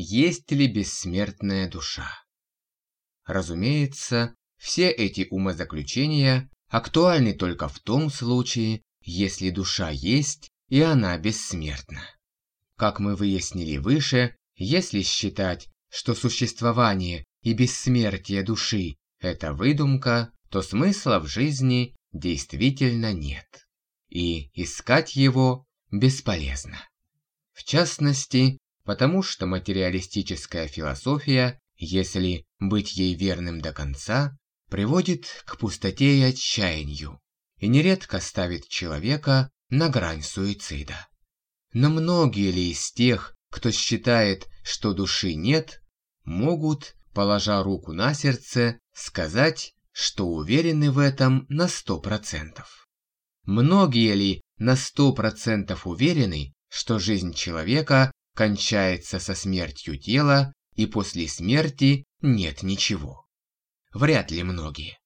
есть ли бессмертная душа. Разумеется, все эти умозаключения актуальны только в том случае, если душа есть и она бессмертна. Как мы выяснили выше, если считать, что существование и бессмертие души – это выдумка, то смысла в жизни действительно нет. И искать его бесполезно. В частности, потому что материалистическая философия, если быть ей верным до конца, приводит к пустоте и отчаянию, и нередко ставит человека на грань суицида. Но многие ли из тех, кто считает, что души нет, могут, положа руку на сердце, сказать, что уверены в этом на сто процентов? Многие ли на сто процентов уверены, что жизнь человека кончается со смертью тела и после смерти нет ничего? Вряд ли многие.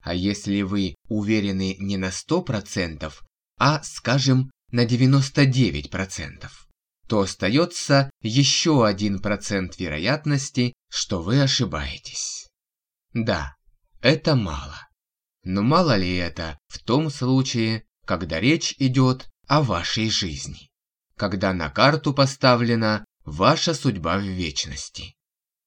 А если вы уверены не на сто процентов, а, скажем, на 99%, то остается еще один процент вероятности, что вы ошибаетесь. Да, это мало. Но мало ли это в том случае, когда речь идет о вашей жизни. Когда на карту поставлена ваша судьба в вечности.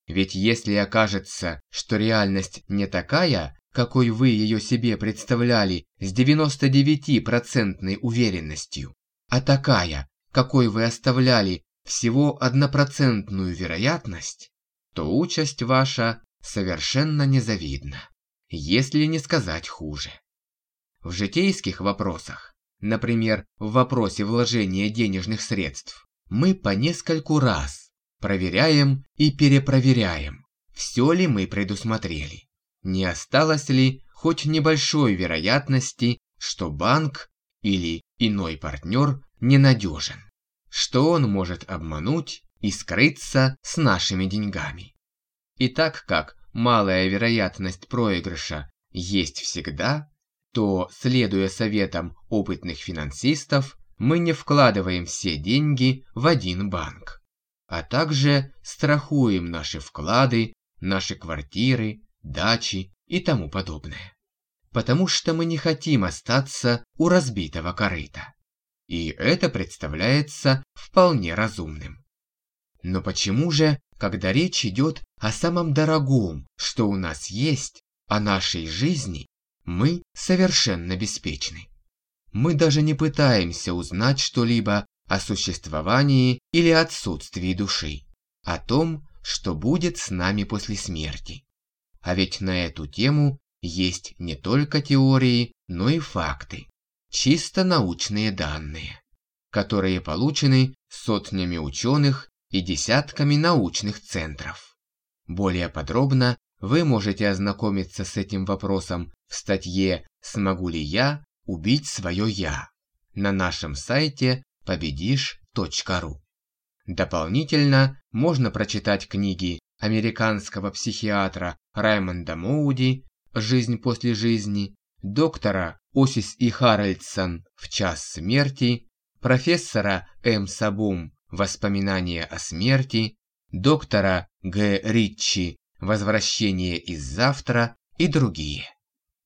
Ведь если окажется, что реальность не такая, какой вы ее себе представляли с 99% уверенностью, а такая, какой вы оставляли всего однопроцентную вероятность, то участь ваша совершенно незавидна, если не сказать хуже. В житейских вопросах, например, в вопросе вложения денежных средств, мы по нескольку раз проверяем и перепроверяем, все ли мы предусмотрели. Не осталось ли хоть небольшой вероятности, что банк или иной партнер ненадежен, что он может обмануть и скрыться с нашими деньгами. И так как малая вероятность проигрыша есть всегда, то, следуя советам опытных финансистов, мы не вкладываем все деньги в один банк, а также страхуем наши вклады, наши квартиры, дачи и тому подобное. Потому что мы не хотим остаться у разбитого корыта. И это представляется вполне разумным. Но почему же, когда речь идет о самом дорогом, что у нас есть, о нашей жизни, мы совершенно беспечны? Мы даже не пытаемся узнать что-либо о существовании или отсутствии души, о том, что будет с нами после смерти. А ведь на эту тему есть не только теории, но и факты. Чисто научные данные, которые получены сотнями ученых и десятками научных центров. Более подробно вы можете ознакомиться с этим вопросом в статье «Смогу ли я убить свое я» на нашем сайте победишь.ру. Дополнительно можно прочитать книги американского психиатра Раймонда Моуди «Жизнь после жизни», доктора Осис и Харальдсон «В час смерти», профессора М. Сабум «Воспоминания о смерти», доктора Г. Риччи «Возвращение из завтра» и другие.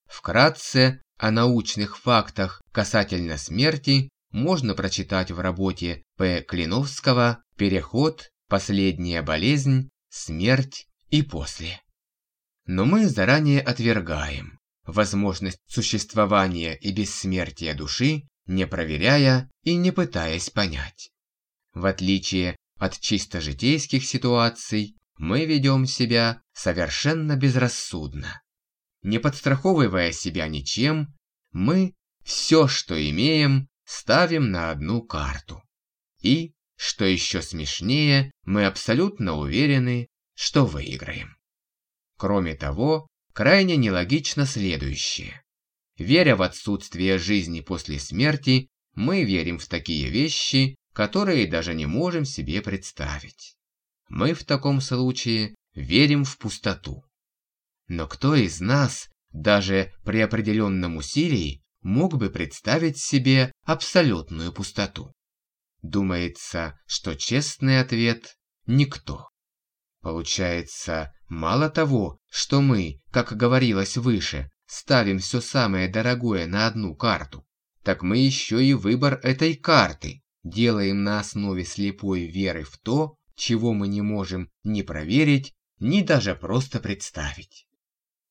Вкратце о научных фактах касательно смерти можно прочитать в работе П. Клиновского «Переход. Последняя болезнь смерть и после. Но мы заранее отвергаем возможность существования и бессмертия души, не проверяя и не пытаясь понять. В отличие от чисто житейских ситуаций, мы ведем себя совершенно безрассудно. Не подстраховывая себя ничем, мы все, что имеем, ставим на одну карту. И, что еще смешнее, мы абсолютно уверены, что выиграем. Кроме того, крайне нелогично следующее. Веря в отсутствие жизни после смерти, мы верим в такие вещи, которые даже не можем себе представить. Мы в таком случае верим в пустоту. Но кто из нас, даже при определенном усилии, мог бы представить себе абсолютную пустоту? Думается, что честный ответ – никто. Получается, мало того, что мы, как говорилось выше, ставим все самое дорогое на одну карту, так мы еще и выбор этой карты делаем на основе слепой веры в то, чего мы не можем ни проверить, ни даже просто представить.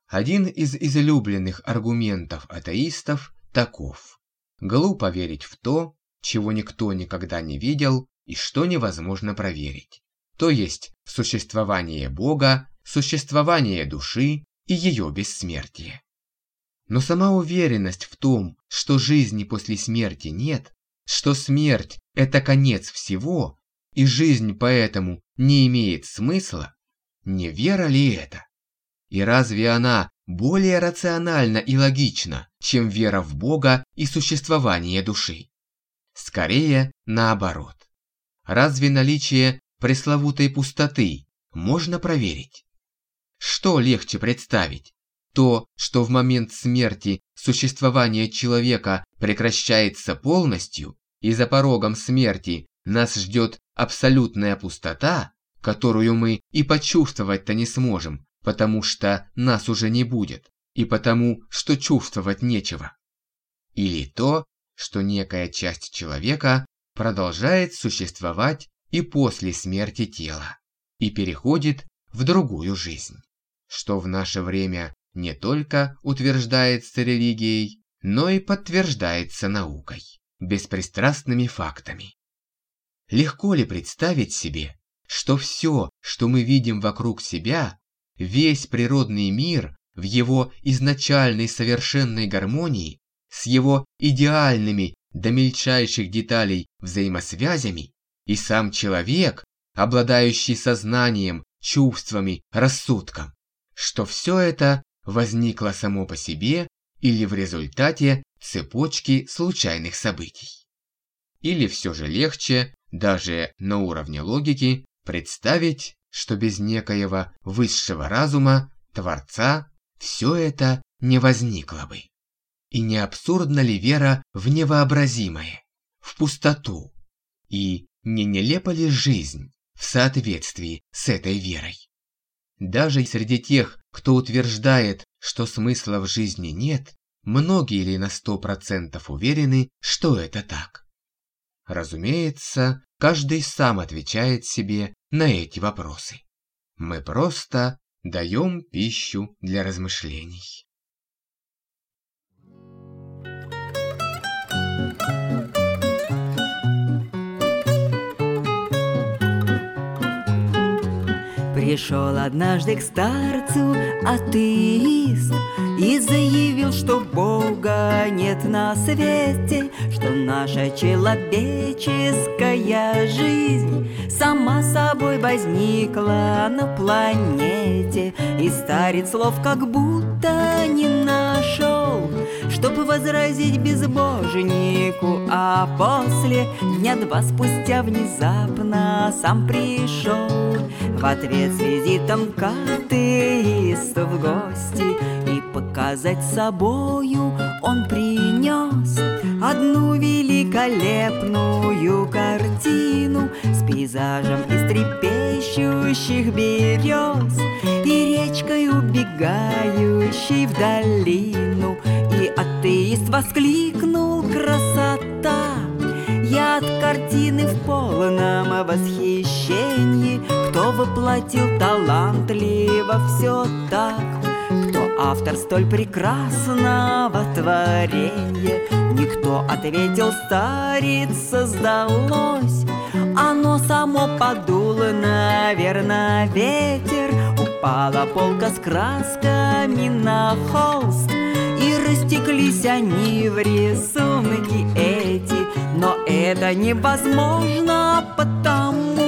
Один из излюбленных аргументов атеистов таков. Глупо верить в то, чего никто никогда не видел и что невозможно проверить. То есть существование Бога, существование души и ее бессмертие. Но сама уверенность в том, что жизни после смерти нет, что смерть – это конец всего, и жизнь поэтому не имеет смысла, не вера ли это? И разве она более рациональна и логична, чем вера в Бога и существование души? Скорее, наоборот. Разве наличие пресловутой пустоты можно проверить? Что легче представить? То, что в момент смерти существование человека прекращается полностью, и за порогом смерти нас ждет абсолютная пустота, которую мы и почувствовать-то не сможем, потому что нас уже не будет, и потому, что чувствовать нечего. Или то, что некая часть человека продолжает существовать и после смерти тела, и переходит в другую жизнь, что в наше время не только утверждается религией, но и подтверждается наукой беспристрастными фактами. Легко ли представить себе, что все, что мы видим вокруг себя, весь природный мир в его изначальной совершенной гармонии, с его идеальными до мельчайших деталей взаимосвязями, и сам человек, обладающий сознанием, чувствами, рассудком, что все это возникло само по себе или в результате цепочки случайных событий. Или все же легче, даже на уровне логики, представить, что без некоего высшего разума, Творца, все это не возникло бы. И не абсурдна ли вера в невообразимое, в пустоту? И не нелепа ли жизнь в соответствии с этой верой? Даже среди тех, кто утверждает, что смысла в жизни нет, Многие ли на сто процентов уверены, что это так? Разумеется, каждый сам отвечает себе на эти вопросы. Мы просто даем пищу для размышлений. Пришел однажды к старцу атеист И заявил, что Бога нет на свете Что наша человеческая жизнь Сама собой возникла на планете. И старец слов как будто не нашел Чтобы возразить безбожнику. А после дня два спустя внезапно сам пришел. В ответ с визитом к атеисту в гости показать собою. Он принес Одну великолепную картину С пейзажем из трепещущих берез И речкой, убегающей в долину. И атеист воскликнул «Красота!» Я от картины в полном восхищении. Кто воплотил талантливо все так автор столь прекрасного творения. Никто ответил, старец создалось Оно само подуло, наверное, ветер. Упала полка с красками на холст. И растеклись они в рисунки эти. Но это невозможно потому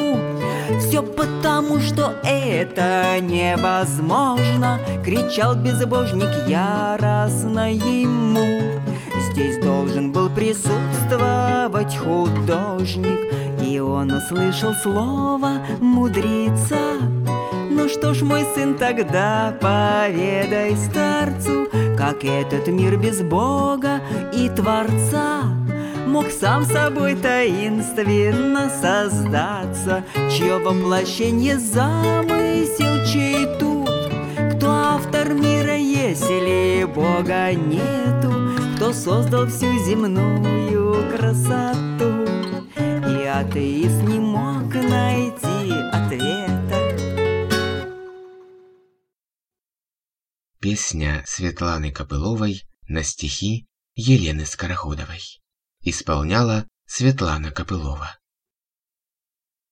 Все потому, что это невозможно Кричал безбожник яростно ему. Здесь должен был присутствовать художник И он услышал слово мудреца ну что ж, мой сын, тогда поведай старцу, Как этот мир без Бога и Творца Мог сам собой таинственно создаться Чье воплощение замысел чей тут. Кто автор мира, если Бога нету Кто создал всю земную красоту. И атеист не мог найти ответа. Песня Светланы Копыловой на стихи Елены Скороходовой. Исполняла Светлана Копылова.